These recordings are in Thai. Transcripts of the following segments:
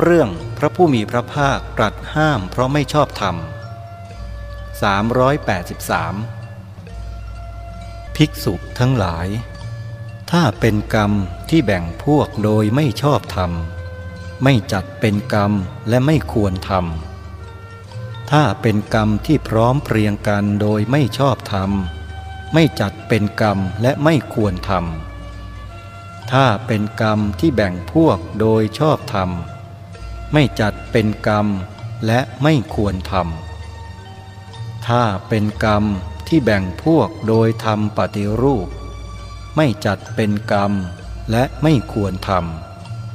เรื่องพระผู้มีพระภาคตรัสห้ามเพราะไม่ชอบธรรม 383 ภิกษุทั้งหลาย ถ้าเป็นกรรมที่แบ่งพวกโดยไม่ชอบธรรม ไม่จัดเป็นกรรมและไม่ควรทำ ถ้าเป็นกรรมที่พร้อมเพรียงกันโดยไม่ชอบธรรม ไม่จัดเป็นกรรมและไม่ควรทำ ถ้าเป็นกรรมที่แบ่งพวกโดยชอบธรรม ไม่จัดเป็นกรรมและไม่ควรทำถ้าเป็นกรรมที่แบ่งพวกโดยทำปฏิรูป ไม่จัดเป็นกรรมและไม่ควรท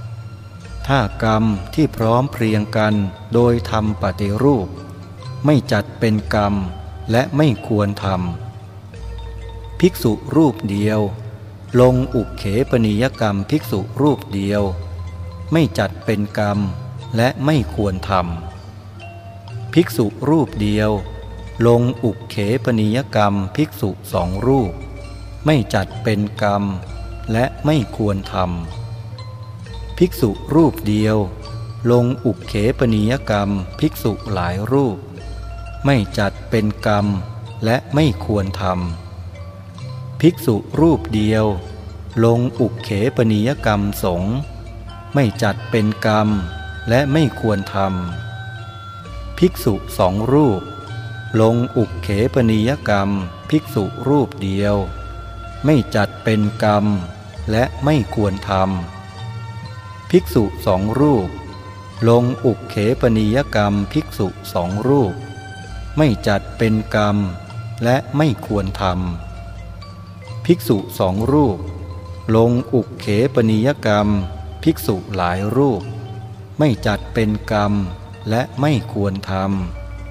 ำถ้ากรรมที่พร้อมเพรียงกันโดยทำปฏิรูป ไม่จัดเป็นกรรมและไม่ควรทำภิกษุรูปเดียว ลงอุกเขปนิยกรรมภิกษุรูปเดียว ไม่จัดเป็นกรรม และไม่ควรทำภิกษุรูปเดียว ลงอุกเขปนิยกรรมภิกษุสองรูป ไม่จัดเป็นกรรม และไม่ควรทำภิกษุรูปเดียว ลงอุกเขปนิยกรรมภิกษุหลายรูป ไม่จัดเป็นกรรม และไม่ควรทำภิกษุรูปเดียว ลงอุกเขปนิยกรรมสงไม่จัดเป็นกรรม และไม่ควรทำภิกษุสองรูป ลงอุกเขปนิยกรรม ภิกษุรูปเดียว ไม่จัดเป็นกรรม และไม่ควรทำภิกษุสองรูป ลงอุกเขปนิยกรรม ภิกษุสองรูป ไม่จัดเป็นกรรม และไม่ควรทำภิกษุสองรูป ลงอุกเขปนิยกรรม ภิกษุหลายรูป ไม่จัดเป็นกรรมและไม่ควรท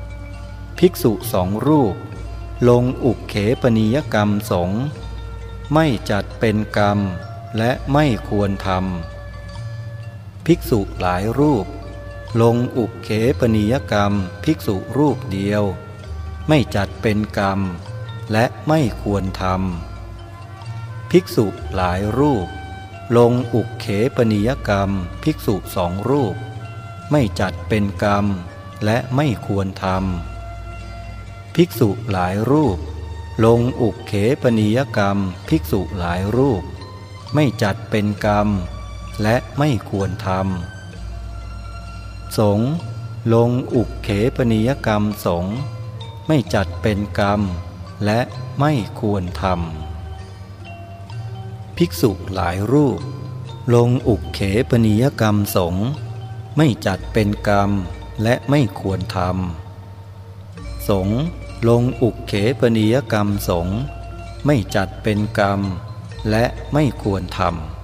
ำภิกษุสองรูป ลงอุกเขปนิยกรรมสงไม่จัดเป็นกรรมและไม่ควรทำภิกษุหลายรูป ลงอุกเขปนิยกรรมภิกษุรูปเดียว ไม่จัดเป็นกรรมและไม่ควรทำภิกษุหลายรูป ลงอุกเขปนิยกรรมภิกษุสองรูป ไม่จัดเป็นกรรมและไม่ควรทำภิกษุหลายรูป ลงอุกเขปนิยกรรมภิกษุหลายรูป ไม่จัดเป็นกรรม และไม่ควรทำสงลงอุกเขปนิยกรรมสงไม่จัดเป็นกรรม และไม่ควรทำ ภิกษุหลายรูป ลงอุกเขปนิยกรรมสงไม่จัดเป็นกรรมและไม่ควรทำสงลงอุกเขปนิยกรรมสงไม่จัดเป็นกรรมและไม่ควรทำ